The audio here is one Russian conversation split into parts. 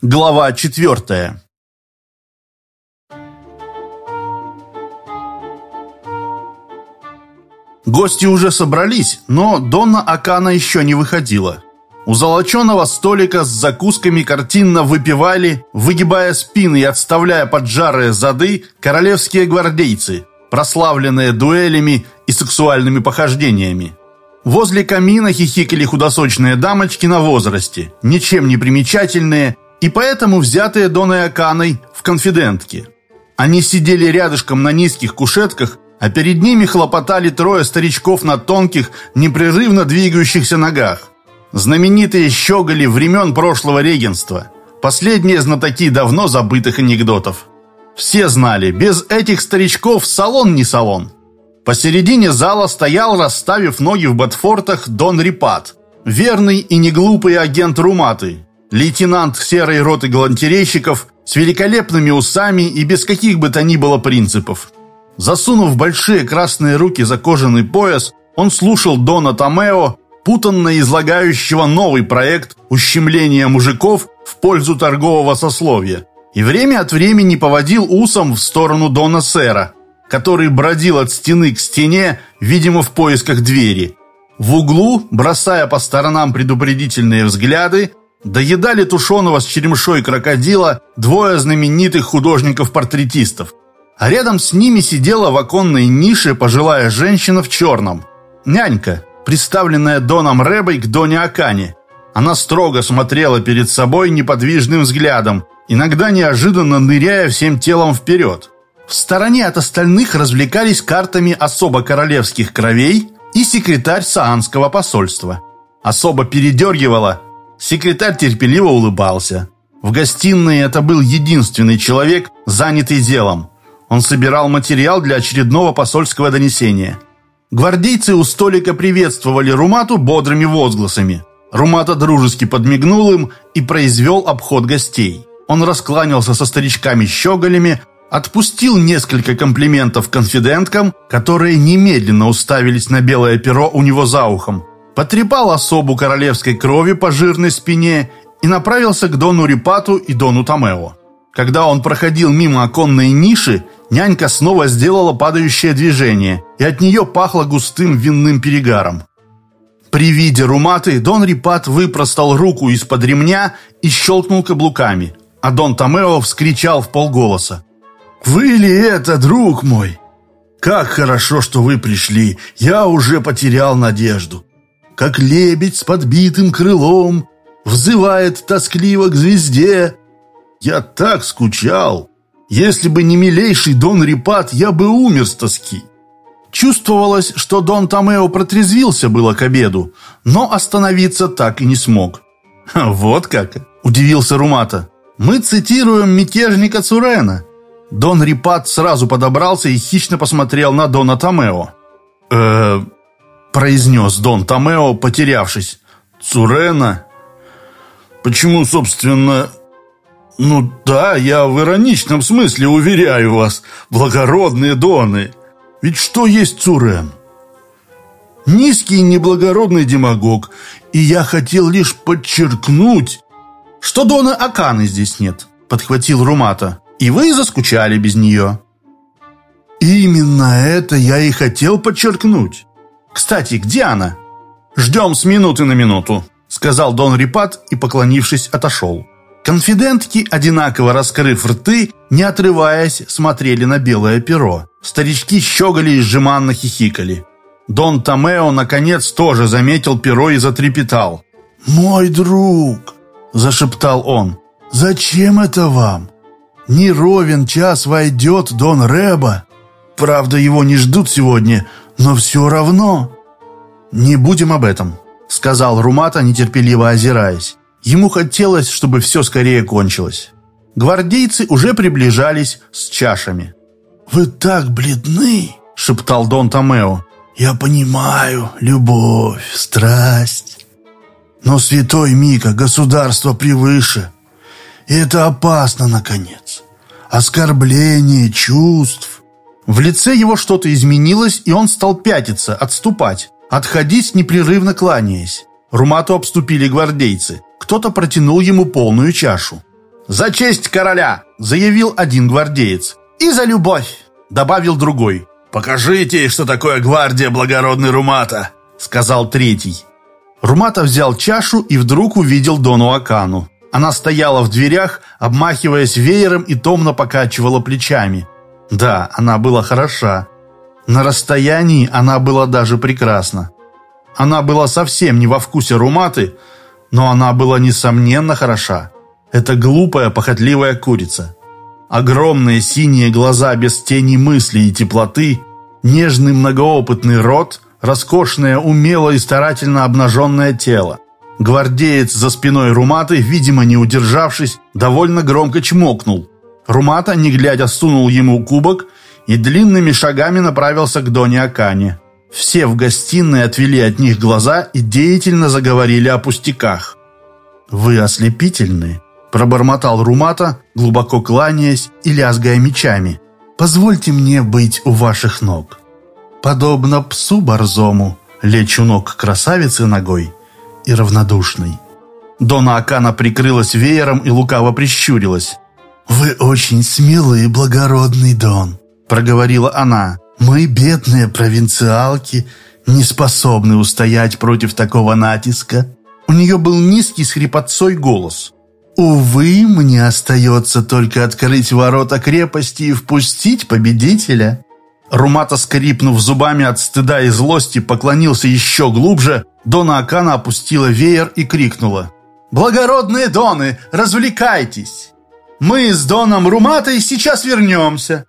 Глава четвертая Гости уже собрались, но Донна Акана еще не выходила. У золоченого столика с закусками картинно выпивали, выгибая спины и отставляя поджарые зады, королевские гвардейцы, прославленные дуэлями и сексуальными похождениями. Возле камина хихикали худосочные дамочки на возрасте, ничем не примечательные и поэтому взятые Доной Аканой в конфидентки. Они сидели рядышком на низких кушетках, а перед ними хлопотали трое старичков на тонких, непрерывно двигающихся ногах. Знаменитые щеголи времен прошлого регенства. Последние знатоки давно забытых анекдотов. Все знали, без этих старичков салон не салон. Посередине зала стоял, расставив ноги в ботфортах, Дон Рипат, верный и неглупый агент Руматы, Лейтенант серой роты галантерейщиков с великолепными усами и без каких бы то ни было принципов. Засунув большие красные руки за кожаный пояс, он слушал Дона Томео, путанно излагающего новый проект ущемления мужиков в пользу торгового сословия, и время от времени поводил усом в сторону Дона Сера, который бродил от стены к стене, видимо, в поисках двери. В углу, бросая по сторонам предупредительные взгляды, доедали тушеного с черемшой крокодила двое знаменитых художников-портретистов. А рядом с ними сидела в оконной нише пожилая женщина в черном. Нянька, представленная Доном Рэбой к Доне Акане. Она строго смотрела перед собой неподвижным взглядом, иногда неожиданно ныряя всем телом вперед. В стороне от остальных развлекались картами особо королевских кровей и секретарь Саанского посольства. Особо передергивала Секретарь терпеливо улыбался. В гостиной это был единственный человек, занятый делом. Он собирал материал для очередного посольского донесения. Гвардейцы у столика приветствовали Румату бодрыми возгласами. Румата дружески подмигнул им и произвел обход гостей. Он раскланялся со старичками-щеголями, отпустил несколько комплиментов конфиденткам, которые немедленно уставились на белое перо у него за ухом, потрепал особу королевской крови по жирной спине и направился к Дону Рипату и Дону Томео. Когда он проходил мимо оконной ниши, нянька снова сделала падающее движение, и от нее пахло густым винным перегаром. При виде Руматы Дон Рипат выпростал руку из-под ремня и щелкнул каблуками, а Дон Томео вскричал в полголоса. «Вы ли это, друг мой? Как хорошо, что вы пришли! Я уже потерял надежду как лебедь с подбитым крылом, взывает тоскливо к звезде. Я так скучал. Если бы не милейший Дон Рипат, я бы умер с тоски. Чувствовалось, что Дон Томео протрезвился было к обеду, но остановиться так и не смог. «Вот как!» – удивился Румата. «Мы цитируем мятежника Цурена». Дон Рипат сразу подобрался и хищно посмотрел на Дона Томео. «Э, произнес Дон Томео, потерявшись. «Цурена? Почему, собственно...» «Ну да, я в ироничном смысле уверяю вас, благородные доны. Ведь что есть Цурен?» «Низкий неблагородный демагог, и я хотел лишь подчеркнуть, что Дона Аканы здесь нет», подхватил Румата. «И вы заскучали без нее». «Именно это я и хотел подчеркнуть. Кстати, где она?» «Ждем с минуты на минуту», — сказал Дон Рипат и, поклонившись, отошел. Конфидентки, одинаково раскрыв рты, не отрываясь, смотрели на белое перо. Старички щеголи и сжиманно хихикали. Дон Томео, наконец, тоже заметил перо и затрепетал. «Мой друг!» – зашептал он. «Зачем это вам? Не ровен час войдет Дон Рэба. Правда, его не ждут сегодня, но все равно...» «Не будем об этом», — сказал Румата, нетерпеливо озираясь. Ему хотелось, чтобы все скорее кончилось. Гвардейцы уже приближались с чашами. «Вы так бледны!» — шептал Дон Томео. «Я понимаю, любовь, страсть. Но, святой Мика, государство превыше. И это опасно, наконец. Оскорбление чувств. В лице его что-то изменилось, и он стал пятиться, отступать, отходить, непрерывно кланяясь. Румату обступили гвардейцы. Кто-то протянул ему полную чашу. «За честь короля!» — заявил один гвардеец. «И за любовь!» — добавил другой. «Покажите, что такое гвардия благородный Румата!» — сказал третий. Румата взял чашу и вдруг увидел Дону Акану. Она стояла в дверях, обмахиваясь веером и томно покачивала плечами. Да, она была хороша. На расстоянии она была даже прекрасна. Она была совсем не во вкусе Руматы, но она была несомненно хороша. Это глупая, похотливая курица. Огромные синие глаза без тени мысли и теплоты, нежный многоопытный рот, роскошное, умело и старательно обнаженное тело. Гвардеец за спиной Руматы, видимо, не удержавшись, довольно громко чмокнул. Румата, не глядя, сунул ему кубок и длинными шагами направился к Доне Акане. Все в гостиной отвели от них глаза и деятельно заговорили о пустяках. «Вы ослепительны», – пробормотал Румата, глубоко кланяясь и лязгая мечами. «Позвольте мне быть у ваших ног. Подобно псу борзому, лечу ног красавицы ногой и равнодушной». Дона Акана прикрылась веером и лукаво прищурилась. «Вы очень смелый и благородный, Дон», – проговорила она. «Мы, бедные провинциалки, не способны устоять против такого натиска». У нее был низкий с хрипотцой голос. «Увы, мне остается только открыть ворота крепости и впустить победителя». Румата, скрипнув зубами от стыда и злости, поклонился еще глубже. Дона Акана опустила веер и крикнула. «Благородные доны, развлекайтесь! Мы с Доном Руматой сейчас вернемся.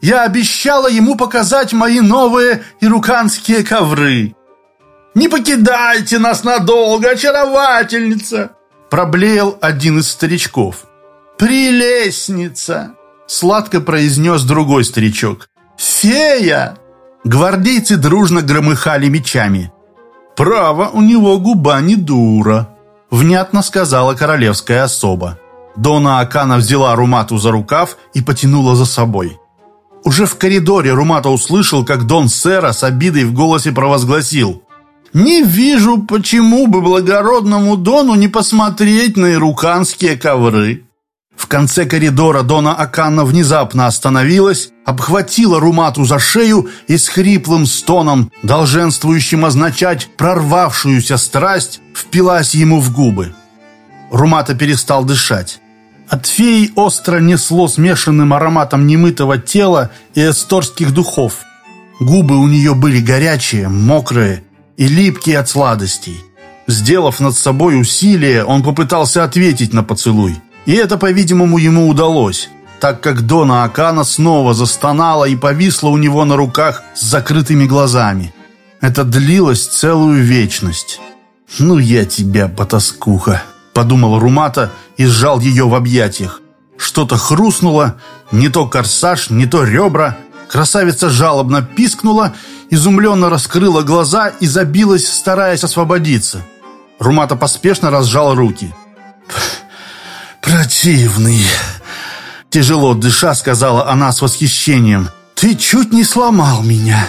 Я обещала ему показать мои новые ируканские ковры. Не покидайте нас надолго, очаровательница!» Проблеял один из старичков. «Прелестница!» Сладко произнес другой старичок. «Фея!» Гвардейцы дружно громыхали мечами. «Право, у него губа не дура», — внятно сказала королевская особа. Дона Акана взяла Румату за рукав и потянула за собой. Уже в коридоре Румата услышал, как Дон Сера с обидой в голосе провозгласил не вижу, почему бы благородному Дону не посмотреть на ируканские ковры. В конце коридора Дона Аканна внезапно остановилась, обхватила Румату за шею и с хриплым стоном, долженствующим означать прорвавшуюся страсть, впилась ему в губы. Румата перестал дышать. От феи остро несло смешанным ароматом немытого тела и эсторских духов. Губы у нее были горячие, мокрые, и липкий от сладостей. Сделав над собой усилие, он попытался ответить на поцелуй. И это, по-видимому, ему удалось, так как Дона Акана снова застонала и повисла у него на руках с закрытыми глазами. Это длилось целую вечность. «Ну я тебя, потаскуха!» – подумал Румата и сжал ее в объятиях. Что-то хрустнуло, не то корсаж, не то ребра. Красавица жалобно пискнула изумленно раскрыла глаза и забилась, стараясь освободиться. Румата поспешно разжал руки. «Противный!» Тяжело дыша, сказала она с восхищением. «Ты чуть не сломал меня!»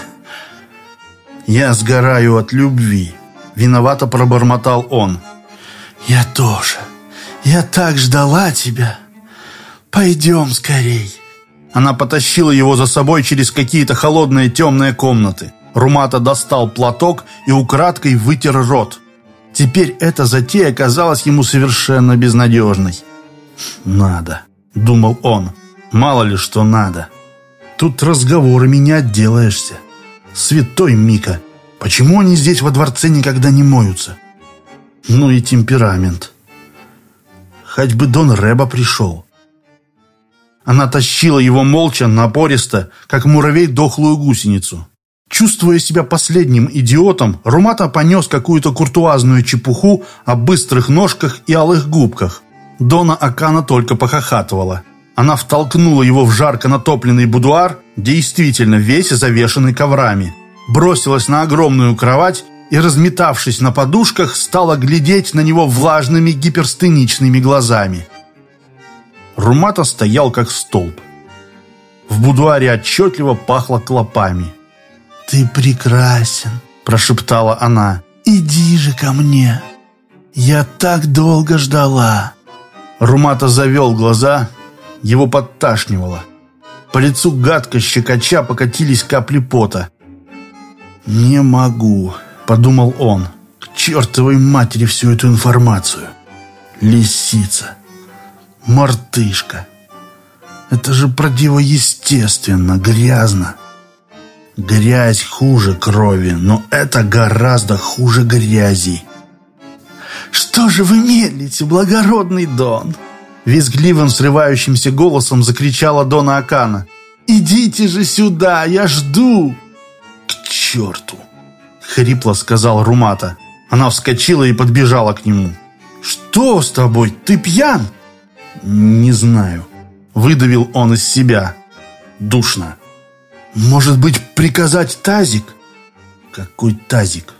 «Я сгораю от любви!» Виновато пробормотал он. «Я тоже! Я так ждала тебя! Пойдем скорей!» Она потащила его за собой через какие-то холодные темные комнаты. Румата достал платок и украдкой вытер рот. Теперь эта затея казалась ему совершенно безнадежной. «Надо», — думал он, — «мало ли что надо. Тут разговорами не отделаешься. Святой Мика, почему они здесь во дворце никогда не моются? Ну и темперамент. Хоть бы Дон Рэба пришел». Она тащила его молча, напористо, как муравей дохлую гусеницу. Чувствуя себя последним идиотом, Румата понес какую-то куртуазную чепуху о быстрых ножках и алых губках. Дона Акана только похохатывала. Она втолкнула его в жарко натопленный будуар, действительно весь завешенный коврами. Бросилась на огромную кровать и, разметавшись на подушках, стала глядеть на него влажными гиперстеничными глазами. Румата стоял как столб. В будуаре отчетливо пахло клопами. «Ты прекрасен», – прошептала она. «Иди же ко мне. Я так долго ждала. Румата завел глаза, его подташнивало. По лицу гадко щекоча покатились капли пота. «Не могу», — подумал он, — «к чертовой матери всю эту информацию. Лисица, мартышка. Это же противоестественно, грязно. Грязь хуже крови, но это гораздо хуже грязи. «Что же вы медлите, благородный Дон?» Визгливым, срывающимся голосом закричала Дона Акана. «Идите же сюда, я жду!» «К черту!» — хрипло сказал Румата. Она вскочила и подбежала к нему. «Что с тобой? Ты пьян?» «Не знаю», — выдавил он из себя. «Душно». «Может быть, приказать тазик?» «Какой тазик?»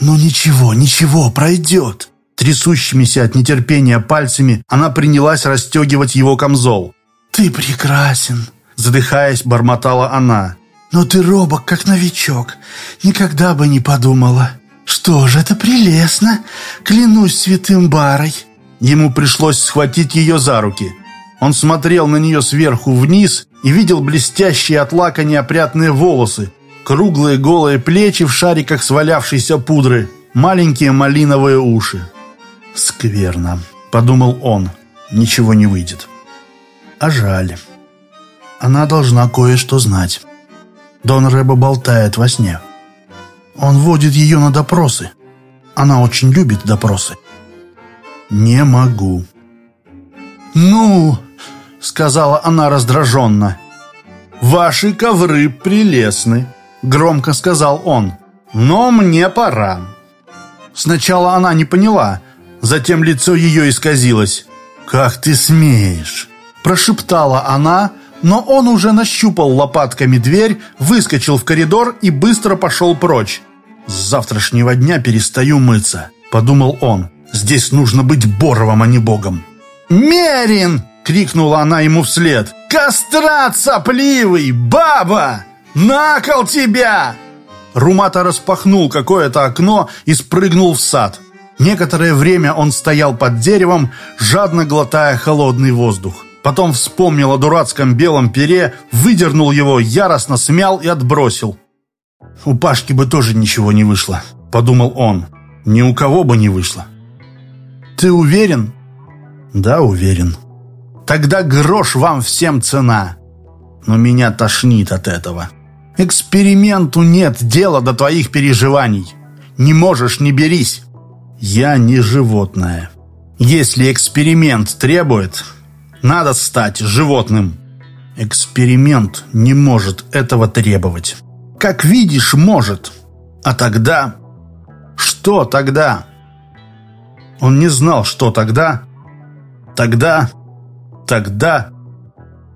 «Ну ничего, ничего, пройдет!» Трясущимися от нетерпения пальцами она принялась расстегивать его камзол. «Ты прекрасен!» Задыхаясь, бормотала она. «Но ты робок, как новичок. Никогда бы не подумала. Что ж, это прелестно. Клянусь святым барой». Ему пришлось схватить ее за руки. Он смотрел на нее сверху вниз и видел блестящие от лака неопрятные волосы, Круглые голые плечи в шариках свалявшейся пудры, маленькие малиновые уши. «Скверно», — подумал он, — «ничего не выйдет». А жаль. Она должна кое-что знать. Дон Рэба болтает во сне. Он водит ее на допросы. Она очень любит допросы. «Не могу». «Ну!» — сказала она раздраженно. «Ваши ковры прелестны. Громко сказал он. «Но мне пора». Сначала она не поняла, затем лицо ее исказилось. «Как ты смеешь?» Прошептала она, но он уже нащупал лопатками дверь, выскочил в коридор и быстро пошел прочь. «С завтрашнего дня перестаю мыться», — подумал он. «Здесь нужно быть Боровым, а не Богом». «Мерин!» — крикнула она ему вслед. «Кастрат сопливый! Баба!» «На кол тебя!» Румата распахнул какое-то окно и спрыгнул в сад. Некоторое время он стоял под деревом, жадно глотая холодный воздух. Потом вспомнил о дурацком белом пере, выдернул его, яростно смял и отбросил. «У Пашки бы тоже ничего не вышло», — подумал он. «Ни у кого бы не вышло». «Ты уверен?» «Да, уверен». «Тогда грош вам всем цена». «Но меня тошнит от этого». Эксперименту нет дела до твоих переживаний. Не можешь, не берись. Я не животное. Если эксперимент требует, надо стать животным. Эксперимент не может этого требовать. Как видишь, может. А тогда... Что тогда? Он не знал, что тогда. Тогда... Тогда...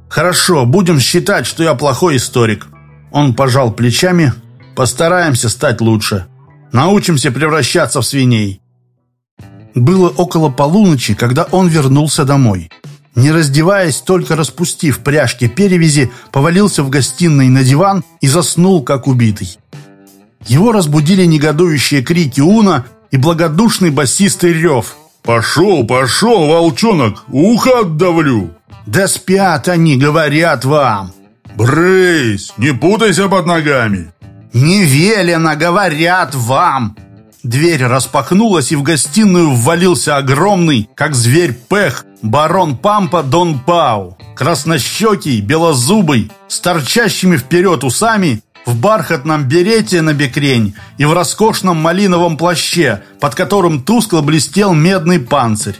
Хорошо, будем считать, что я плохой историк. Он пожал плечами. «Постараемся стать лучше. Научимся превращаться в свиней». Было около полуночи, когда он вернулся домой. Не раздеваясь, только распустив пряжки перевязи, повалился в гостиной на диван и заснул, как убитый. Его разбудили негодующие крики Уна и благодушный басистый рев. «Пошел, пошел, волчонок, ухо отдавлю!» «Да спят они, говорят вам!» «Брысь! Не путайся под ногами!» «Не велено, говорят вам!» Дверь распахнулась, и в гостиную ввалился огромный, как зверь Пех, барон Пампа Дон Пау. Краснощекий, белозубый, с торчащими вперед усами, в бархатном берете на бекрень и в роскошном малиновом плаще, под которым тускло блестел медный панцирь.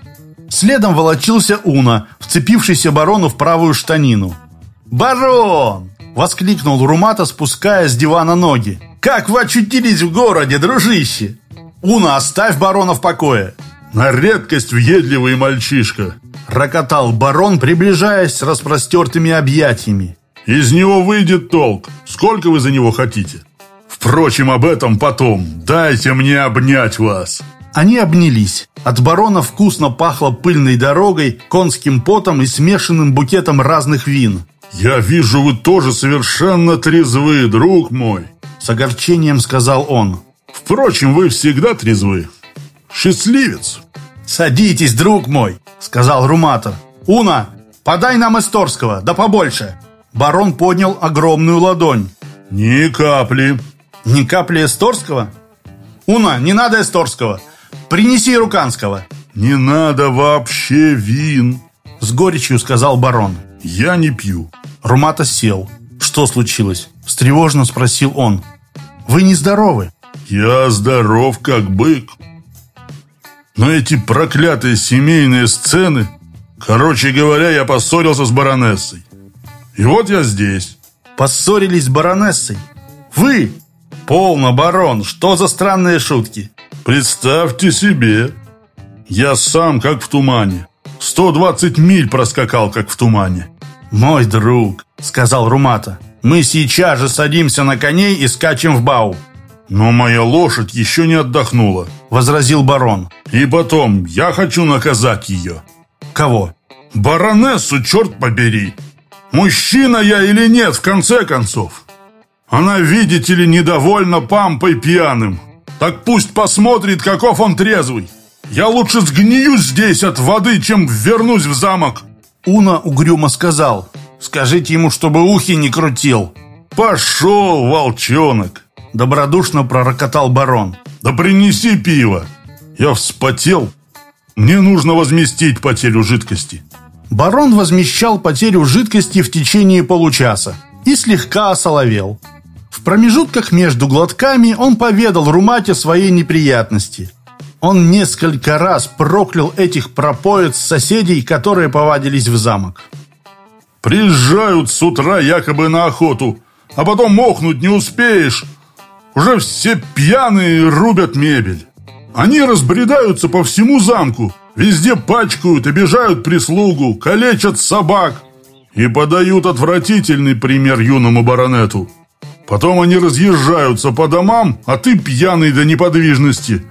Следом волочился Уна, вцепившийся барону в правую штанину. «Барон!» — воскликнул Румата, спуская с дивана ноги. «Как вы очутились в городе, дружище?» «Уна, оставь барона в покое!» «На редкость въедливый мальчишка!» — рокотал барон, приближаясь с распростертыми объятиями. «Из него выйдет толк. Сколько вы за него хотите?» «Впрочем, об этом потом. Дайте мне обнять вас!» Они обнялись. От барона вкусно пахло пыльной дорогой, конским потом и смешанным букетом разных вин. «Я вижу, вы тоже совершенно трезвы, друг мой!» С огорчением сказал он. «Впрочем, вы всегда трезвы. Счастливец!» «Садитесь, друг мой», — сказал Руматор. «Уна, подай нам эсторского, да побольше». Барон поднял огромную ладонь. «Ни капли». «Ни капли эсторского?» «Уна, не надо эсторского. Принеси руканского». «Не надо вообще вин», — с горечью сказал барон. «Я не пью». Румата сел. «Что случилось?» — встревожно спросил он. «Вы нездоровы». «Я здоров, как бык. Но эти проклятые семейные сцены... Короче говоря, я поссорился с баронессой. И вот я здесь». «Поссорились с баронессой? Вы? Полно, барон, что за странные шутки?» «Представьте себе, я сам как в тумане. 120 миль проскакал, как в тумане». «Мой друг», — сказал Румата, — «мы сейчас же садимся на коней и скачем в Бау». «Но моя лошадь еще не отдохнула», — возразил барон. «И потом, я хочу наказать ее». «Кого?» «Баронессу, черт побери! Мужчина я или нет, в конце концов? Она, видите ли, недовольна пампой пьяным. Так пусть посмотрит, каков он трезвый. Я лучше сгнию здесь от воды, чем вернусь в замок». Уна угрюмо сказал. «Скажите ему, чтобы ухи не крутил». «Пошел, волчонок!» Добродушно пророкотал барон. «Да принеси пиво! Я вспотел. Мне нужно возместить потерю жидкости». Барон возмещал потерю жидкости в течение получаса и слегка осоловел. В промежутках между глотками он поведал Румате своей неприятности. Он несколько раз проклял этих пропоец соседей, которые повадились в замок. «Приезжают с утра якобы на охоту, а потом мохнуть не успеешь. Уже все пьяные рубят мебель. Они разбредаются по всему замку, везде пачкают, обижают прислугу, калечат собак и подают отвратительный пример юному баронету. Потом они разъезжаются по домам, а ты пьяный до неподвижности.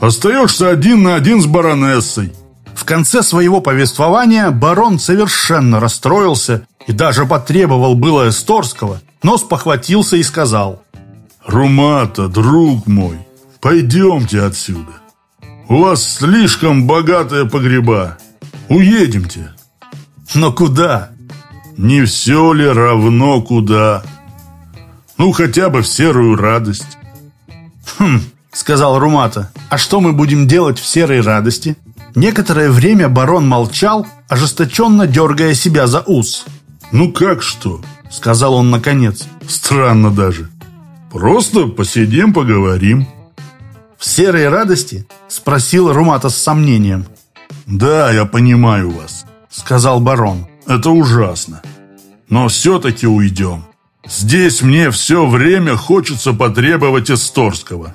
Остаешься один на один с баронессой. В конце своего повествования барон совершенно расстроился и даже потребовал было Эсторского, но спохватился и сказал «Румата, друг мой, пойдемте отсюда. У вас слишком богатые погреба. Уедемте». «Но куда?» «Не все ли равно куда?» «Ну, хотя бы в серую радость». «Хм», — сказал Румата, «а что мы будем делать в серой радости?» Некоторое время барон молчал, ожесточенно дергая себя за ус. «Ну как что?» — сказал он наконец. «Странно даже. Просто посидим, поговорим». «В серой радости?» — спросил Румата с сомнением. «Да, я понимаю вас», — сказал барон. «Это ужасно. Но все-таки уйдем. Здесь мне все время хочется потребовать Эсторского».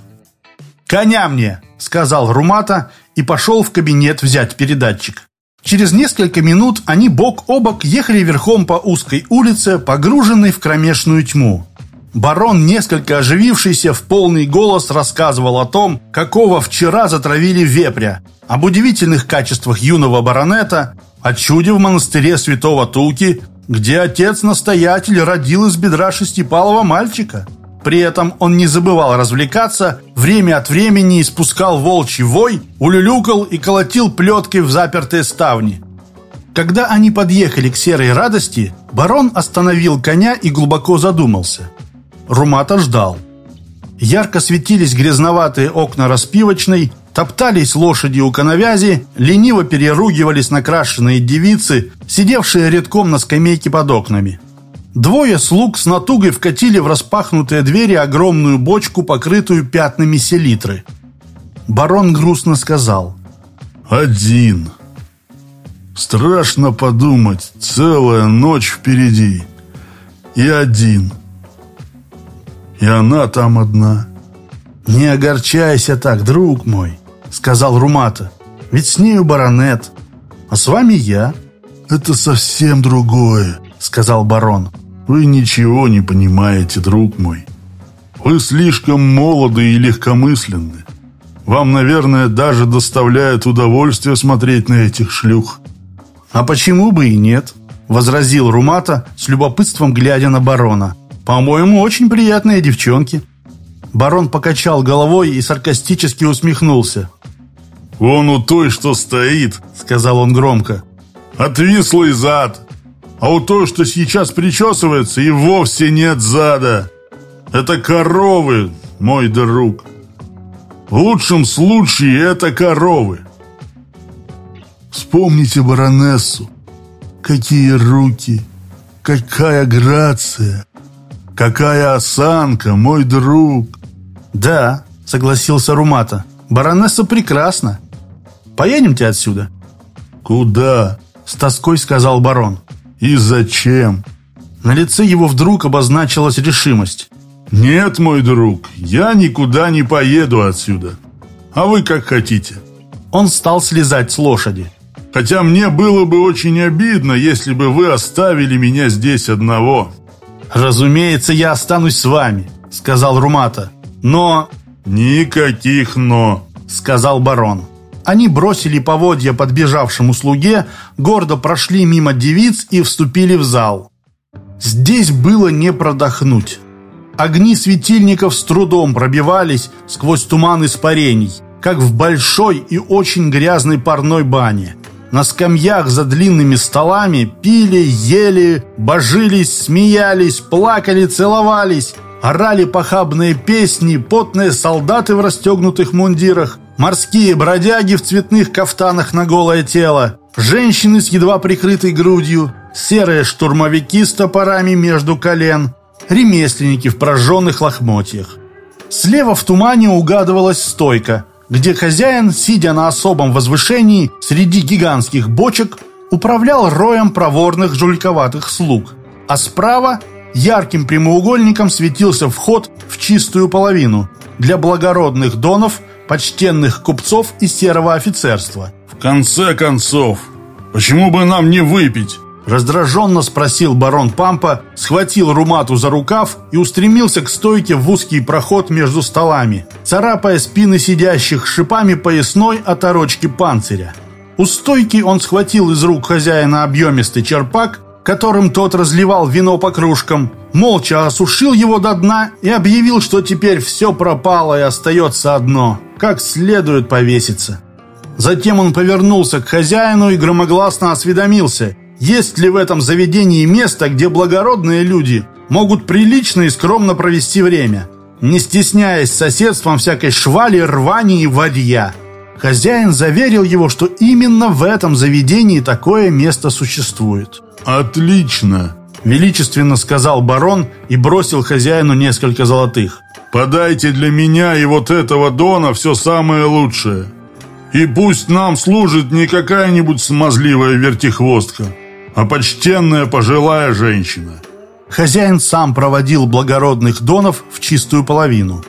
«Коня мне!» — сказал Румата и пошел в кабинет взять передатчик. Через несколько минут они бок о бок ехали верхом по узкой улице, погруженной в кромешную тьму. Барон, несколько оживившийся, в полный голос рассказывал о том, какого вчера затравили вепря, об удивительных качествах юного баронета, о чуде в монастыре святого Туки, где отец-настоятель родил из бедра шестипалого мальчика. При этом он не забывал развлекаться, время от времени испускал волчий вой, улюлюкал и колотил плеткой в запертые ставни. Когда они подъехали к серой радости, барон остановил коня и глубоко задумался. Румата ждал. Ярко светились грязноватые окна распивочной, топтались лошади у коновязи, лениво переругивались накрашенные девицы, сидевшие редком на скамейке под окнами. Двое слуг с натугой вкатили в распахнутые двери огромную бочку, покрытую пятнами селитры. Барон грустно сказал. «Один. Страшно подумать, целая ночь впереди. И один. И она там одна». «Не огорчайся так, друг мой», — сказал Румата. «Ведь с нею баронет, а с вами я». «Это совсем другое», — сказал барон. Вы ничего не понимаете, друг мой. Вы слишком молоды и легкомысленны. Вам, наверное, даже доставляет удовольствие смотреть на этих шлюх. А почему бы и нет? Возразил Румата с любопытством, глядя на барона. По-моему, очень приятные девчонки. Барон покачал головой и саркастически усмехнулся. «Вон у той, что стоит», — сказал он громко. «Отвислый зад, а у той, что сейчас причесывается, и вовсе нет зада. Это коровы, мой друг. В лучшем случае это коровы. Вспомните баронессу. Какие руки, какая грация, какая осанка, мой друг. Да, согласился Румата. Баронесса прекрасна. Поедемте отсюда. Куда? С тоской сказал барон. И зачем? На лице его вдруг обозначилась решимость. «Нет, мой друг, я никуда не поеду отсюда. А вы как хотите». Он стал слезать с лошади. «Хотя мне было бы очень обидно, если бы вы оставили меня здесь одного». «Разумеется, я останусь с вами», — сказал Румата. «Но...» «Никаких «но», — сказал барон. Они бросили поводья подбежавшему слуге, гордо прошли мимо девиц и вступили в зал. Здесь было не продохнуть. Огни светильников с трудом пробивались сквозь туман испарений, как в большой и очень грязной парной бане. На скамьях за длинными столами пили, ели, божились, смеялись, плакали, целовались, орали похабные песни, потные солдаты в расстегнутых мундирах, морские бродяги в цветных кафтанах на голое тело, женщины с едва прикрытой грудью, серые штурмовики с топорами между колен, ремесленники в прожженных лохмотьях. Слева в тумане угадывалась стойка, где хозяин, сидя на особом возвышении среди гигантских бочек, управлял роем проворных жульковатых слуг. А справа ярким прямоугольником светился вход в чистую половину для благородных донов, почтенных купцов и серого офицерства. «В конце концов, почему бы нам не выпить?» Раздраженно спросил барон Пампа, схватил Румату за рукав и устремился к стойке в узкий проход между столами, царапая спины сидящих шипами поясной оторочки панциря. У стойки он схватил из рук хозяина объемистый черпак, которым тот разливал вино по кружкам, молча осушил его до дна и объявил, что теперь все пропало и остается одно – как следует повеситься. Затем он повернулся к хозяину и громогласно осведомился – есть ли в этом заведении место, где благородные люди могут прилично и скромно провести время, не стесняясь соседством всякой швали, рвани и варья? Хозяин заверил его, что именно в этом заведении такое место существует. «Отлично!» – величественно сказал барон и бросил хозяину несколько золотых. «Подайте для меня и вот этого Дона все самое лучшее. И пусть нам служит не какая-нибудь смазливая вертихвостка, а почтенная пожилая женщина. Хозяин сам проводил благородных донов в чистую половину.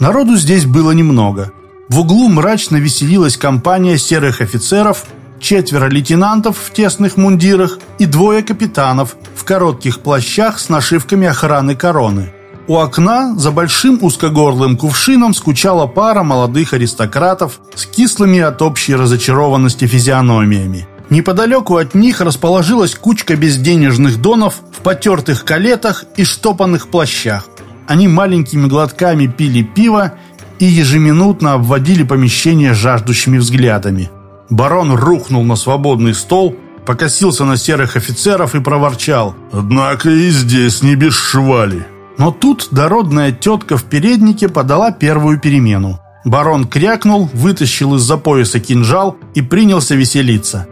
Народу здесь было немного. В углу мрачно веселилась компания серых офицеров, четверо лейтенантов в тесных мундирах и двое капитанов в коротких плащах с нашивками охраны короны. У окна за большим узкогорлым кувшином скучала пара молодых аристократов с кислыми от общей разочарованности физиономиями. Неподалеку от них расположилась кучка безденежных донов в потертых калетах и штопанных плащах. Они маленькими глотками пили пиво и ежеминутно обводили помещение жаждущими взглядами. Барон рухнул на свободный стол, покосился на серых офицеров и проворчал. «Однако и здесь не без швали». Но тут дородная тетка в переднике подала первую перемену. Барон крякнул, вытащил из-за пояса кинжал и принялся веселиться.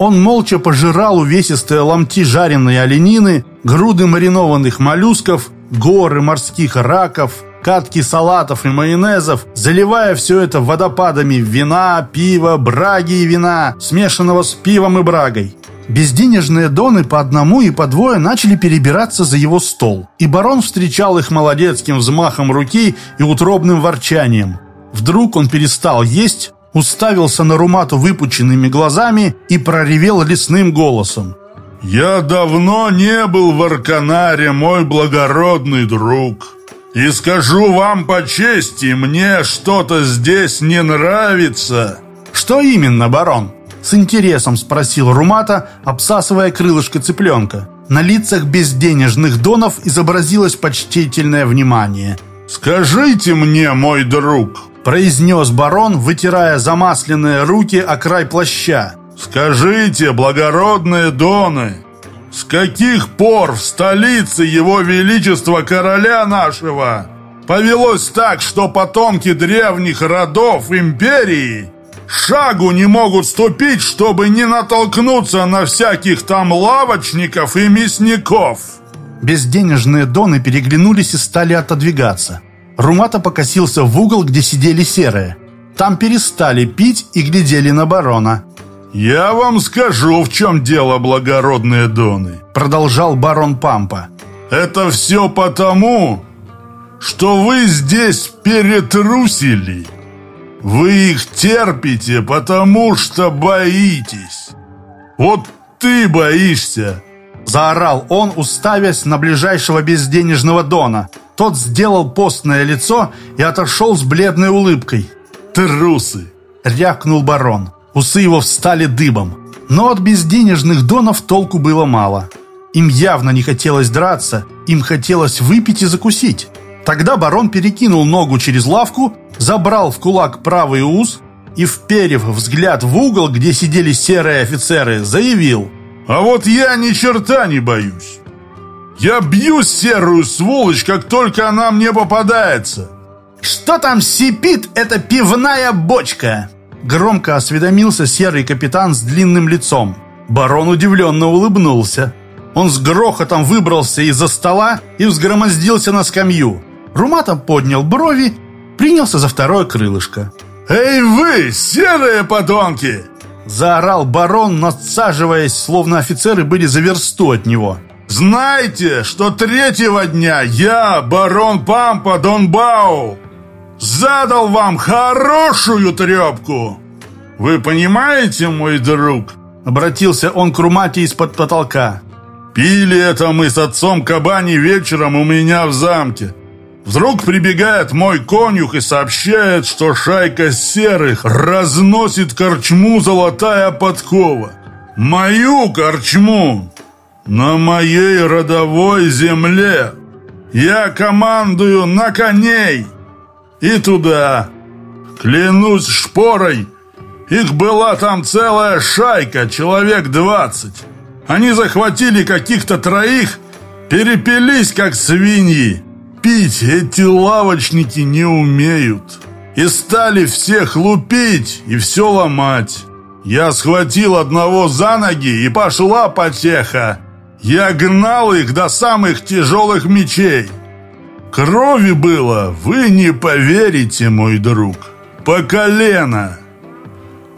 Он молча пожирал увесистые ломти жареной оленины, груды маринованных моллюсков, горы морских раков, катки салатов и майонезов, заливая все это водопадами вина, пива, браги и вина, смешанного с пивом и брагой. Безденежные доны по одному и по двое начали перебираться за его стол, и барон встречал их молодецким взмахом руки и утробным ворчанием. Вдруг он перестал есть, уставился на Румату выпученными глазами и проревел лесным голосом. «Я давно не был в Арканаре, мой благородный друг. И скажу вам по чести, мне что-то здесь не нравится». «Что именно, барон?» С интересом спросил Румата, обсасывая крылышко цыпленка. На лицах безденежных донов изобразилось почтительное внимание. «Скажите мне, мой друг, произнес барон, вытирая замасленные руки о край плаща. «Скажите, благородные доны, с каких пор в столице его величества короля нашего повелось так, что потомки древних родов империи шагу не могут ступить, чтобы не натолкнуться на всяких там лавочников и мясников?» Безденежные доны переглянулись и стали отодвигаться. Румата покосился в угол, где сидели серые. Там перестали пить и глядели на барона. «Я вам скажу, в чем дело, благородные доны», — продолжал барон Пампа. «Это все потому, что вы здесь перетрусили. Вы их терпите, потому что боитесь. Вот ты боишься». Заорал он, уставясь на ближайшего безденежного Дона. Тот сделал постное лицо и отошел с бледной улыбкой. «Трусы!» — рявкнул барон. Усы его встали дыбом. Но от безденежных донов толку было мало. Им явно не хотелось драться, им хотелось выпить и закусить. Тогда барон перекинул ногу через лавку, забрал в кулак правый ус и, вперев взгляд в угол, где сидели серые офицеры, заявил «А вот я ни черта не боюсь. Я бью серую сволочь, как только она мне попадается». «Что там сипит эта пивная бочка?» Громко осведомился серый капитан с длинным лицом. Барон удивленно улыбнулся. Он с грохотом выбрался из-за стола и взгромоздился на скамью. Руматом поднял брови, принялся за второе крылышко. «Эй вы, серые подонки!» Заорал барон, надсаживаясь, словно офицеры были за версту от него. «Знайте, что третьего дня я, барон Пампа Донбау, задал вам хорошую трепку. Вы понимаете, мой друг?» Обратился он к Румате из-под потолка. «Пили это мы с отцом Кабани вечером у меня в замке. Вдруг прибегает мой конюх и сообщает, что шайка серых разносит корчму «Золотая подкова». Мою корчму на моей родовой земле. Я командую на коней и туда. Клянусь шпорой, их была там целая шайка, человек двадцать. Они захватили каких-то троих, перепились как свиньи. Пить эти лавочники не умеют. И стали всех лупить и все ломать. Я схватил одного за ноги и пошла потеха. Я гнал их до самых тяжелых мечей. Крови было, вы не поверите, мой друг. По колено.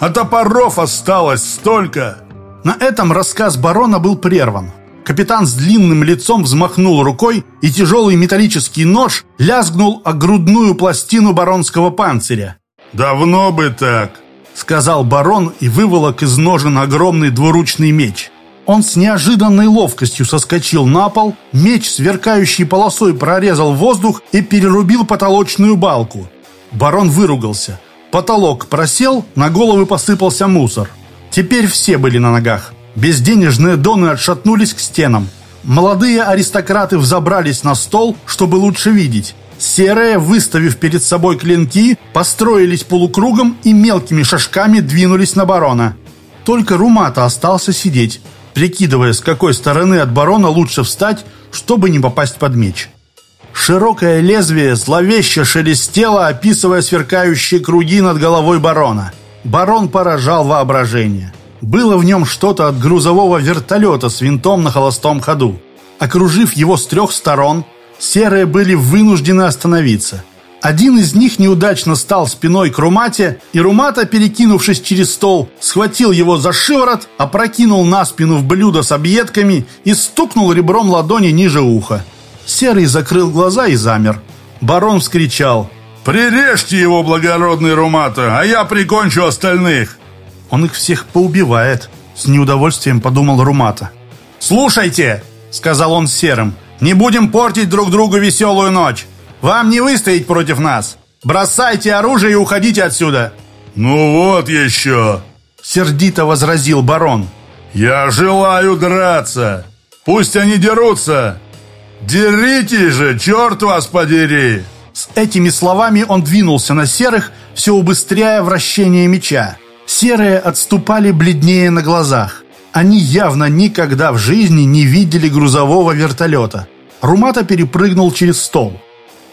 А топоров осталось столько. На этом рассказ барона был прерван. Капитан с длинным лицом взмахнул рукой, и тяжелый металлический нож лязгнул о грудную пластину баронского панциря. «Давно бы так», — сказал барон и выволок из ножен огромный двуручный меч. Он с неожиданной ловкостью соскочил на пол, меч, сверкающий полосой, прорезал воздух и перерубил потолочную балку. Барон выругался. Потолок просел, на головы посыпался мусор. Теперь все были на ногах. Безденежные доны отшатнулись к стенам. Молодые аристократы взобрались на стол, чтобы лучше видеть. Серые, выставив перед собой клинки, построились полукругом и мелкими шажками двинулись на барона. Только Румата остался сидеть, прикидывая, с какой стороны от барона лучше встать, чтобы не попасть под меч. Широкое лезвие зловеще шелестело, описывая сверкающие круги над головой барона. Барон поражал воображение. Было в нем что-то от грузового вертолета с винтом на холостом ходу. Окружив его с трех сторон, серые были вынуждены остановиться. Один из них неудачно стал спиной к Румате, и Румата, перекинувшись через стол, схватил его за шиворот, опрокинул на спину в блюдо с объедками и стукнул ребром ладони ниже уха. Серый закрыл глаза и замер. Барон вскричал «Прирежьте его, благородный Румата, а я прикончу остальных!» Он их всех поубивает, с неудовольствием подумал Румата. «Слушайте!» — сказал он серым. «Не будем портить друг другу веселую ночь. Вам не выстоять против нас. Бросайте оружие и уходите отсюда!» «Ну вот еще!» — сердито возразил барон. «Я желаю драться! Пусть они дерутся! Деритесь же, черт вас подери!» С этими словами он двинулся на серых, все убыстряя вращение меча. Серые отступали бледнее на глазах. Они явно никогда в жизни не видели грузового вертолета. Румата перепрыгнул через стол.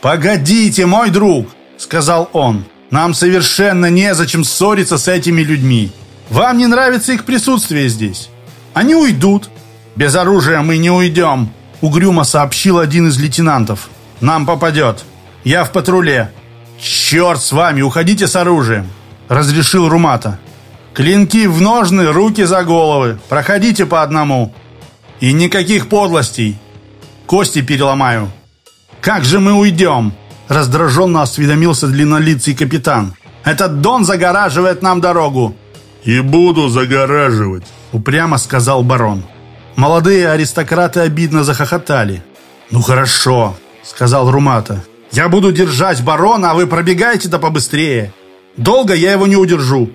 «Погодите, мой друг!» — сказал он. «Нам совершенно незачем ссориться с этими людьми. Вам не нравится их присутствие здесь. Они уйдут. Без оружия мы не уйдем», — угрюмо сообщил один из лейтенантов. «Нам попадет. Я в патруле». «Черт с вами, уходите с оружием», — разрешил Румата. «Клинки в ножны, руки за головы. Проходите по одному. И никаких подлостей. Кости переломаю». «Как же мы уйдем?» Раздраженно осведомился длиннолицый капитан. «Этот Дон загораживает нам дорогу». «И буду загораживать», — упрямо сказал барон. Молодые аристократы обидно захохотали. «Ну хорошо», — сказал Румата. «Я буду держать барона, а вы пробегайте-то побыстрее. Долго я его не удержу.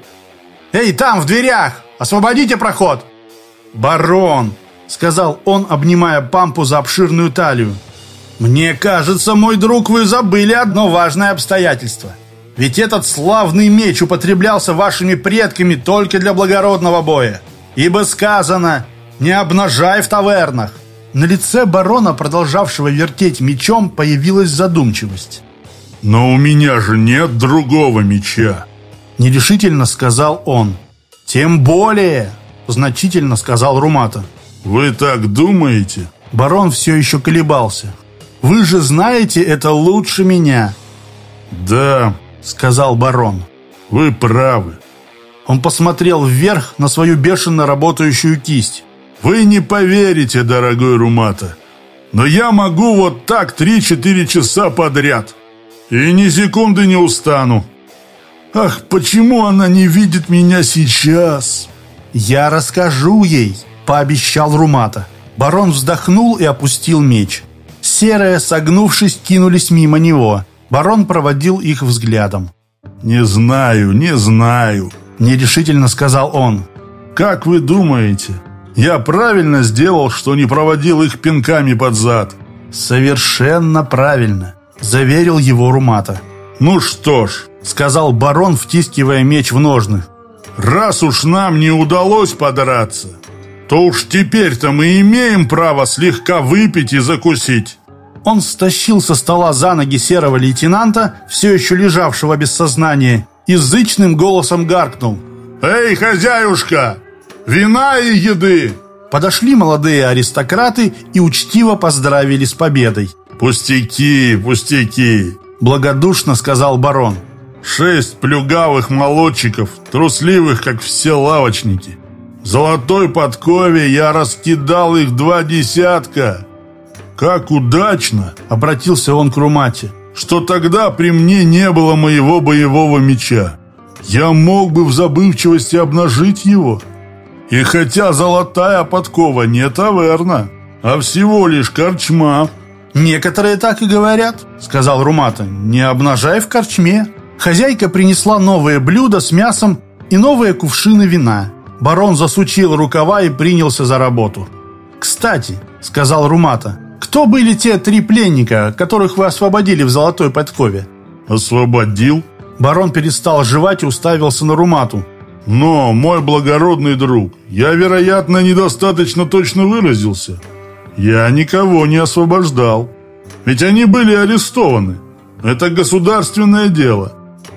Эй, там, в дверях! Освободите проход!» «Барон!» — сказал он, обнимая Пампу за обширную талию. «Мне кажется, мой друг, вы забыли одно важное обстоятельство. Ведь этот славный меч употреблялся вашими предками только для благородного боя. Ибо сказано, не обнажай в тавернах». На лице барона, продолжавшего вертеть мечом, появилась задумчивость. «Но у меня же нет другого меча», — нерешительно сказал он. «Тем более», — значительно сказал Румата. «Вы так думаете?» Барон все еще колебался. Вы же знаете это лучше меня». «Да», — сказал барон. «Вы правы». Он посмотрел вверх на свою бешено работающую кисть. «Вы не поверите, дорогой Румата, но я могу вот так три-четыре часа подряд, и ни секунды не устану. Ах, почему она не видит меня сейчас?» «Я расскажу ей», — пообещал Румата. Барон вздохнул и опустил меч. Серые, согнувшись, кинулись мимо него. Барон проводил их взглядом. «Не знаю, не знаю», — нерешительно сказал он. «Как вы думаете, я правильно сделал, что не проводил их пинками под зад?» «Совершенно правильно», — заверил его Румата. «Ну что ж», — сказал барон, втискивая меч в ножны. «Раз уж нам не удалось подраться, то уж теперь-то мы имеем право слегка выпить и закусить». Он стащил со стола за ноги серого лейтенанта, все еще лежавшего без сознания, и зычным голосом гаркнул. «Эй, хозяюшка, вина и еды!» Подошли молодые аристократы и учтиво поздравили с победой. «Пустяки, пустяки!» – благодушно сказал барон. «Шесть плюгавых молодчиков, трусливых, как все лавочники. В золотой подкове я раскидал их два десятка. Как удачно, обратился он к Румате, что тогда при мне не было моего боевого меча. Я мог бы в забывчивости обнажить его. И хотя золотая подкова не таверна, а всего лишь корчма. Некоторые так и говорят, сказал Румата. Не обнажай в корчме. Хозяйка принесла новые блюда с мясом и новые кувшины вина. Барон засучил рукава и принялся за работу. «Кстати», — сказал Румата, — «кто были те три пленника, которых вы освободили в Золотой Подкове?» «Освободил?» Барон перестал жевать и уставился на Румату. «Но, мой благородный друг, я, вероятно, недостаточно точно выразился. Я никого не освобождал. Ведь они были арестованы. Это государственное дело.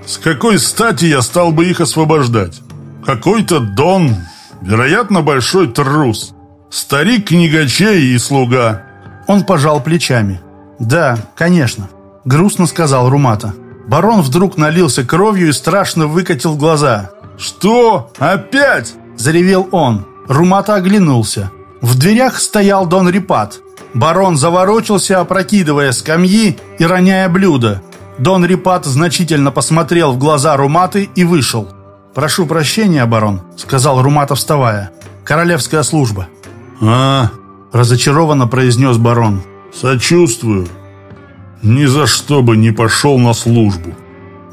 С какой стати я стал бы их освобождать?» Какой-то Дон, вероятно, большой трус. Старик книгачей и слуга. Он пожал плечами. Да, конечно, грустно сказал Румата. Барон вдруг налился кровью и страшно выкатил глаза. «Что? Опять?» – заревел он. Румата оглянулся. В дверях стоял Дон Рипат. Барон заворочился, опрокидывая скамьи и роняя блюдо. Дон Рипат значительно посмотрел в глаза Руматы и вышел. «Прошу прощения, барон», — сказал Румата, вставая. «Королевская служба». «А?» — разочарованно произнес барон. «Сочувствую. Ни за что бы не пошел на службу».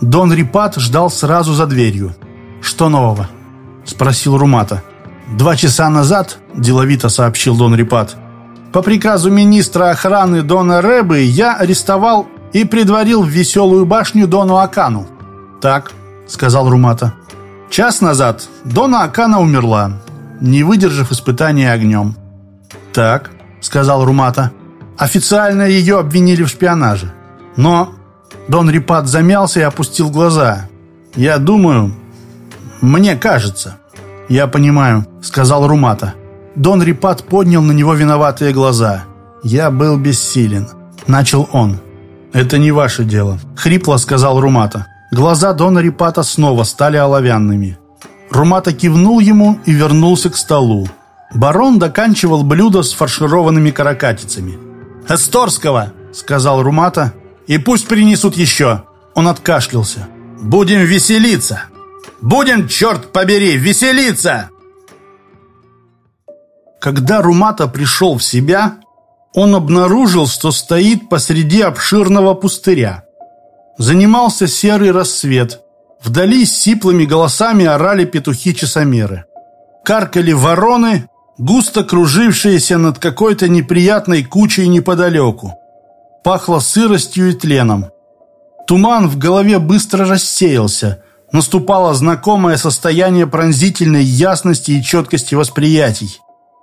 Дон Рипат ждал сразу за дверью. «Что нового?» — спросил Румата. «Два часа назад», — деловито сообщил Дон Рипат, «по приказу министра охраны Дона Рэбы я арестовал и предварил в веселую башню Дону Акану. «Так», — сказал Румата. «Час назад Дона Акана умерла, не выдержав испытания огнем». «Так», — сказал Румата. «Официально ее обвинили в шпионаже. Но...» Дон Рипат замялся и опустил глаза. «Я думаю... Мне кажется...» «Я понимаю», — сказал Румата. Дон Рипат поднял на него виноватые глаза. «Я был бессилен», — начал он. «Это не ваше дело», — хрипло сказал Румата. Глаза Дона Рипата снова стали оловянными. Румата кивнул ему и вернулся к столу. Барон доканчивал блюдо с фаршированными каракатицами. «Эсторского!» — сказал Румата. «И пусть принесут еще!» Он откашлялся. «Будем веселиться! Будем, черт побери, веселиться!» Когда Румата пришел в себя, он обнаружил, что стоит посреди обширного пустыря. Занимался серый рассвет. Вдали сиплыми голосами орали петухи-часомеры. Каркали вороны, густо кружившиеся над какой-то неприятной кучей неподалеку. Пахло сыростью и тленом. Туман в голове быстро рассеялся. Наступало знакомое состояние пронзительной ясности и четкости восприятий.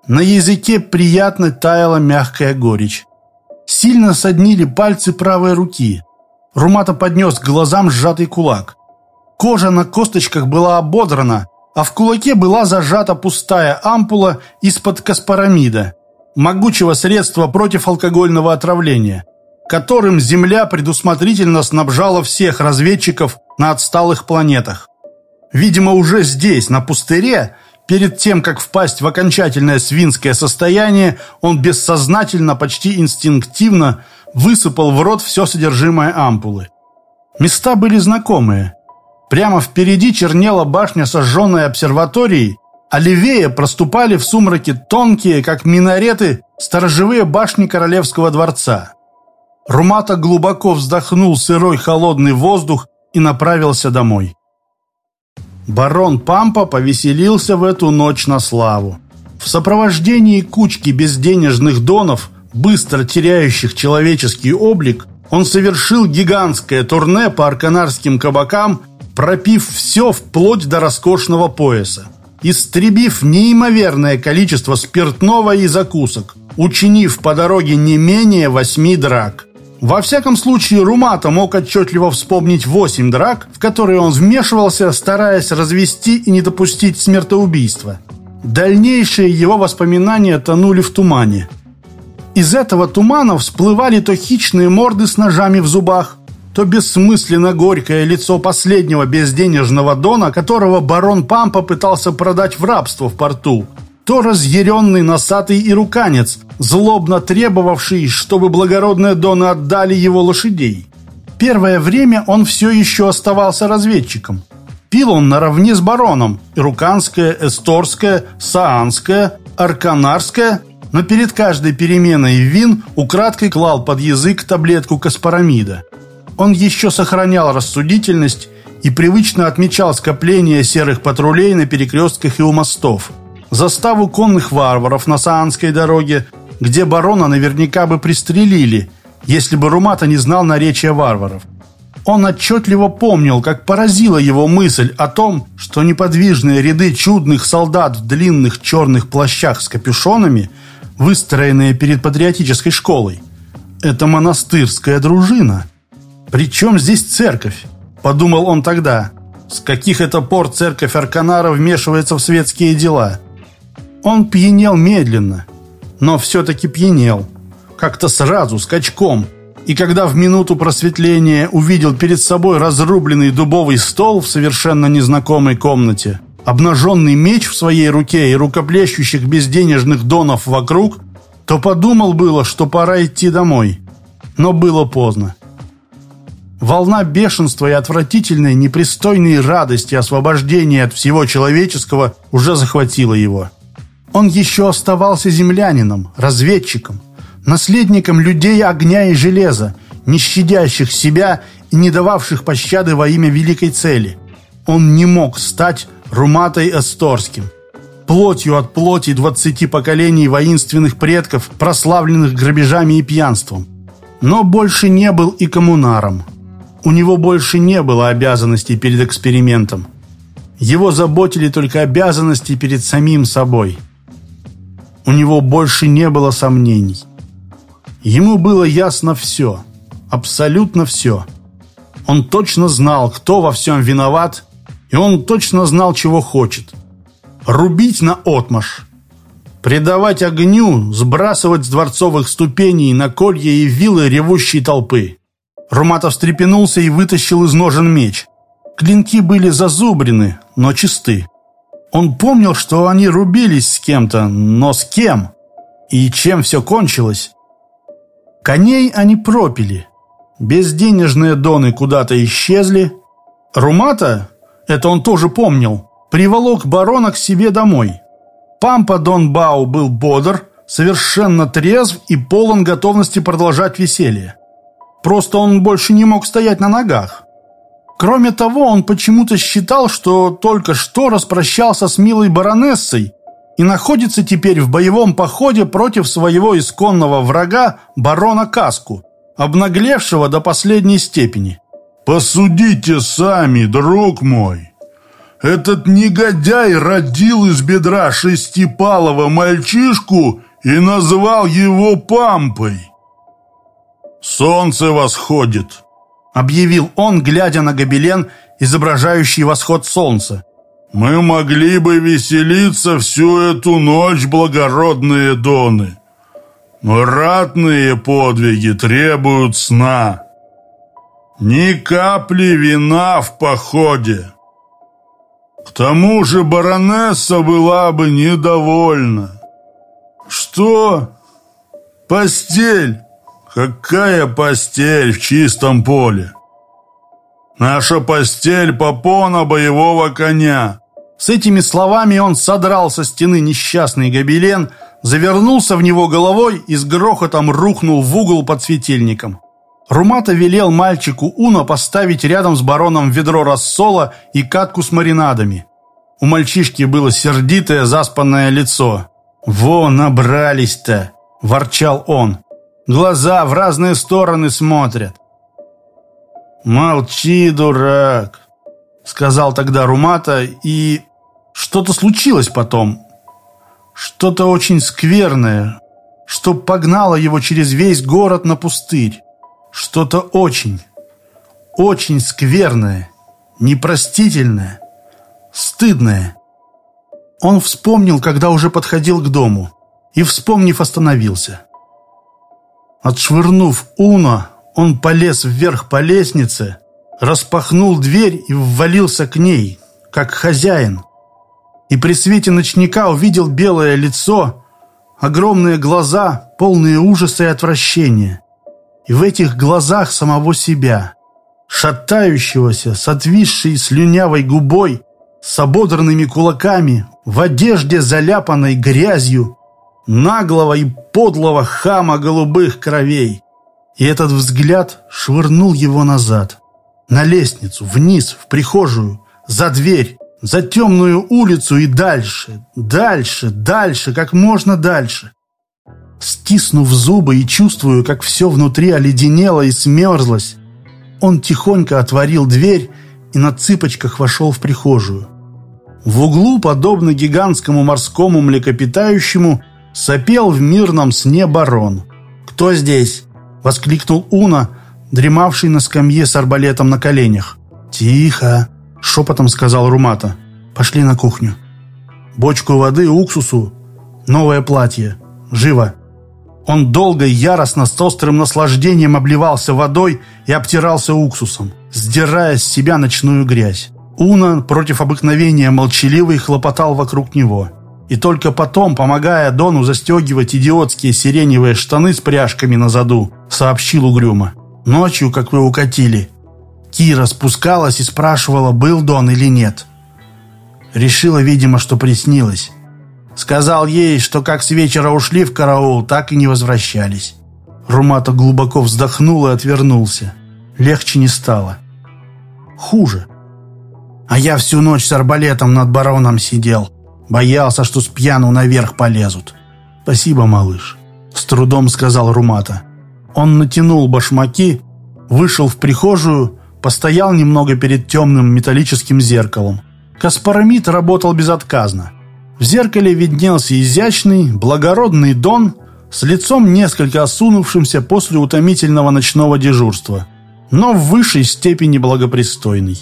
На языке приятно таяла мягкая горечь. Сильно соднили пальцы правой руки. Румата поднес к глазам сжатый кулак. Кожа на косточках была ободрана, а в кулаке была зажата пустая ампула из-под каспарамида, могучего средства против алкогольного отравления, которым Земля предусмотрительно снабжала всех разведчиков на отсталых планетах. Видимо, уже здесь, на пустыре, Перед тем, как впасть в окончательное свинское состояние, он бессознательно, почти инстинктивно высыпал в рот все содержимое ампулы. Места были знакомые. Прямо впереди чернела башня сожженной обсерватории, а левее проступали в сумраке тонкие, как минареты, сторожевые башни королевского дворца. Румата глубоко вздохнул сырой холодный воздух и направился домой. Барон Пампа повеселился в эту ночь на славу. В сопровождении кучки безденежных донов, быстро теряющих человеческий облик, он совершил гигантское турне по арканарским кабакам, пропив все вплоть до роскошного пояса, истребив неимоверное количество спиртного и закусок, учинив по дороге не менее восьми драк – во всяком случае, Румата мог отчетливо вспомнить восемь драк, в которые он вмешивался, стараясь развести и не допустить смертоубийства. Дальнейшие его воспоминания тонули в тумане. Из этого тумана всплывали то хищные морды с ножами в зубах, то бессмысленно горькое лицо последнего безденежного дона, которого барон Пампа пытался продать в рабство в порту, то разъяренный носатый ируканец, злобно требовавший, чтобы благородные доны отдали его лошадей. Первое время он все еще оставался разведчиком. Пил он наравне с бароном, ируканское, эсторское, саанское, арканарское, но перед каждой переменой вин украдкой клал под язык таблетку каспарамида. Он еще сохранял рассудительность и привычно отмечал скопление серых патрулей на перекрестках и у мостов заставу конных варваров на Саанской дороге, где барона наверняка бы пристрелили, если бы Румата не знал наречия варваров. Он отчетливо помнил, как поразила его мысль о том, что неподвижные ряды чудных солдат в длинных черных плащах с капюшонами, выстроенные перед патриотической школой, это монастырская дружина. Причем здесь церковь? Подумал он тогда. С каких это пор церковь Арканара вмешивается в светские дела? Он пьянел медленно, но все-таки пьянел. Как-то сразу, скачком. И когда в минуту просветления увидел перед собой разрубленный дубовый стол в совершенно незнакомой комнате, обнаженный меч в своей руке и рукоплещущих безденежных донов вокруг, то подумал было, что пора идти домой. Но было поздно. Волна бешенства и отвратительной, непристойной радости освобождения от всего человеческого уже захватила его. Он еще оставался землянином, разведчиком, наследником людей огня и железа, не щадящих себя и не дававших пощады во имя великой цели. Он не мог стать Руматой Эсторским, плотью от плоти двадцати поколений воинственных предков, прославленных грабежами и пьянством. но больше не был и коммунаром. У него больше не было обязанностей перед экспериментом. Его заботили только обязанности перед самим собой. У него больше не было сомнений. Ему было ясно все, абсолютно все. Он точно знал, кто во всем виноват, и он точно знал, чего хочет. Рубить на отмаш, предавать огню, сбрасывать с дворцовых ступеней на колья и вилы ревущей толпы. Руматов встрепенулся и вытащил из ножен меч. Клинки были зазубрены, но чисты. Он помнил, что они рубились с кем-то, но с кем? И чем все кончилось? Коней они пропили. Безденежные доны куда-то исчезли. Румата, это он тоже помнил, приволок барона к себе домой. Пампа Дон Бау был бодр, совершенно трезв и полон готовности продолжать веселье. Просто он больше не мог стоять на ногах. Кроме того, он почему-то считал, что только что распрощался с милой баронессой и находится теперь в боевом походе против своего исконного врага барона Каску, обнаглевшего до последней степени. «Посудите сами, друг мой!» Этот негодяй родил из бедра шестипалого мальчишку и назвал его Пампой. «Солнце восходит», — объявил он, глядя на гобелен, изображающий восход солнца. Мы могли бы веселиться всю эту ночь, благородные доны. Но ратные подвиги требуют сна. Ни капли вина в походе. К тому же баронесса была бы недовольна. Что? Постель? Какая постель в чистом поле? Наша постель попона боевого коня. С этими словами он содрал со стены несчастный гобелен, завернулся в него головой и с грохотом рухнул в угол под светильником. Румата велел мальчику Уна поставить рядом с бароном ведро рассола и катку с маринадами. У мальчишки было сердитое заспанное лицо. «Во, набрались-то!» – ворчал он. «Глаза в разные стороны смотрят». «Молчи, дурак!» – сказал тогда Румата и что-то случилось потом. Что-то очень скверное, что погнало его через весь город на пустырь. Что-то очень, очень скверное, непростительное, стыдное. Он вспомнил, когда уже подходил к дому, и, вспомнив, остановился. Отшвырнув Уно, он полез вверх по лестнице, распахнул дверь и ввалился к ней, как хозяин – и при свете ночника увидел белое лицо, огромные глаза, полные ужаса и отвращения. И в этих глазах самого себя, шатающегося, с отвисшей слюнявой губой, с ободранными кулаками, в одежде, заляпанной грязью, наглого и подлого хама голубых кровей. И этот взгляд швырнул его назад, на лестницу, вниз, в прихожую, за дверь, за темную улицу и дальше, дальше, дальше, как можно дальше. Стиснув зубы и чувствуя, как все внутри оледенело и смерзлось, он тихонько отворил дверь и на цыпочках вошел в прихожую. В углу, подобно гигантскому морскому млекопитающему, сопел в мирном сне барон. «Кто здесь?» — воскликнул Уна, дремавший на скамье с арбалетом на коленях. «Тихо!» Шепотом сказал Румата. Пошли на кухню. Бочку воды, уксусу, новое платье. Живо. Он долго и яростно с острым наслаждением обливался водой и обтирался уксусом, сдирая с себя ночную грязь. Уна, против обыкновения молчаливый, хлопотал вокруг него. И только потом, помогая Дону застегивать идиотские сиреневые штаны с пряжками на заду, сообщил угрюмо. «Ночью, как вы укатили, Кира спускалась и спрашивала, был Дон или нет. Решила, видимо, что приснилось. Сказал ей, что как с вечера ушли в караул, так и не возвращались. Румата глубоко вздохнул и отвернулся. Легче не стало. Хуже. А я всю ночь с арбалетом над бароном сидел. Боялся, что с пьяну наверх полезут. Спасибо, малыш. С трудом сказал Румата. Он натянул башмаки, вышел в прихожую, постоял немного перед темным металлическим зеркалом. Каспарамид работал безотказно. В зеркале виднелся изящный, благородный Дон с лицом несколько осунувшимся после утомительного ночного дежурства, но в высшей степени благопристойный.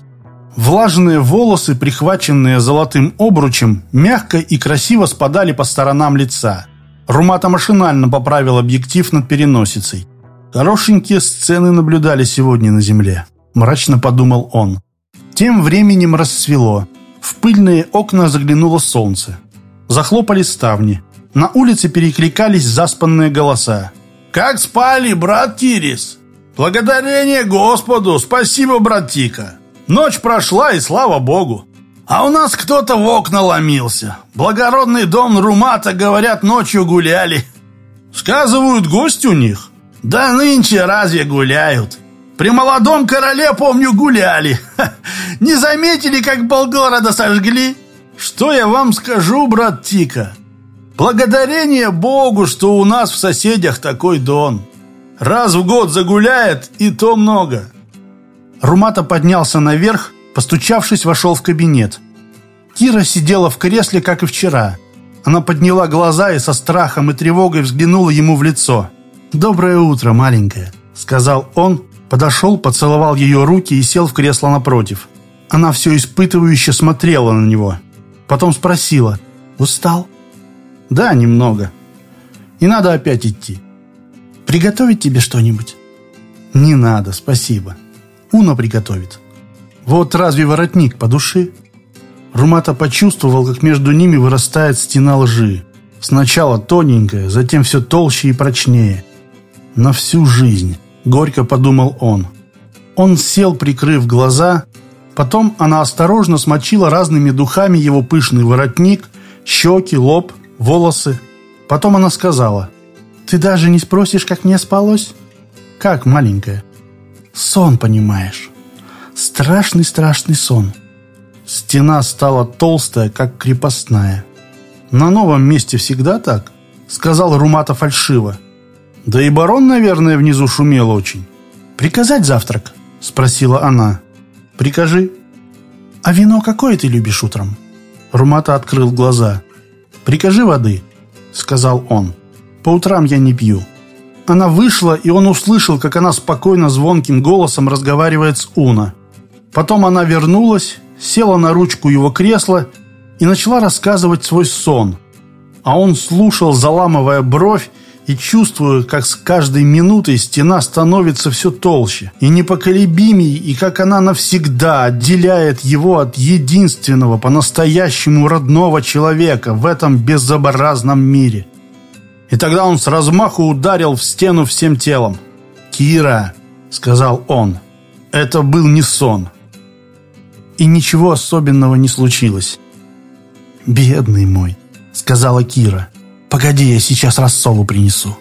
Влажные волосы, прихваченные золотым обручем, мягко и красиво спадали по сторонам лица. Румата машинально поправил объектив над переносицей. Хорошенькие сцены наблюдали сегодня на земле. Мрачно подумал он. Тем временем рассвело. В пыльные окна заглянуло солнце. Захлопали ставни. На улице перекликались заспанные голоса. «Как спали, брат Тирис? Благодарение Господу! Спасибо, брат Тика! Ночь прошла, и слава Богу! А у нас кто-то в окна ломился. Благородный дом Румата, говорят, ночью гуляли. Сказывают, гость у них. Да нынче разве гуляют? При молодом короле, помню, гуляли. Не заметили, как полгорода сожгли?» Что я вам скажу, брат Тика? Благодарение Богу, что у нас в соседях такой дон. Раз в год загуляет, и то много. Румата поднялся наверх, постучавшись, вошел в кабинет. Кира сидела в кресле, как и вчера. Она подняла глаза и со страхом и тревогой взглянула ему в лицо. «Доброе утро, маленькая», — сказал он, подошел, поцеловал ее руки и сел в кресло напротив. Она все испытывающе смотрела на него. Потом спросила, «Устал?» «Да, немного. И надо опять идти. Приготовить тебе что-нибудь?» «Не надо, спасибо. Уна приготовит. Вот разве воротник по душе?» Румата почувствовал, как между ними вырастает стена лжи. Сначала тоненькая, затем все толще и прочнее. «На всю жизнь», — горько подумал он. Он сел, прикрыв глаза, Потом она осторожно смочила разными духами его пышный воротник, щеки, лоб, волосы. Потом она сказала, «Ты даже не спросишь, как мне спалось?» «Как, маленькая?» «Сон, понимаешь. Страшный-страшный сон». Стена стала толстая, как крепостная. «На новом месте всегда так?» Сказал Румата фальшиво. «Да и барон, наверное, внизу шумел очень». «Приказать завтрак?» Спросила она. «Прикажи». «А вино какое ты любишь утром?» Румата открыл глаза. «Прикажи воды», — сказал он. «По утрам я не пью». Она вышла, и он услышал, как она спокойно звонким голосом разговаривает с Уна. Потом она вернулась, села на ручку его кресла и начала рассказывать свой сон. А он слушал, заламывая бровь и чувствую, как с каждой минутой стена становится все толще и непоколебимей, и как она навсегда отделяет его от единственного по-настоящему родного человека в этом безобразном мире. И тогда он с размаху ударил в стену всем телом. «Кира», — сказал он, — «это был не сон». И ничего особенного не случилось. «Бедный мой», — сказала Кира, — Погоди, я сейчас рассолу принесу.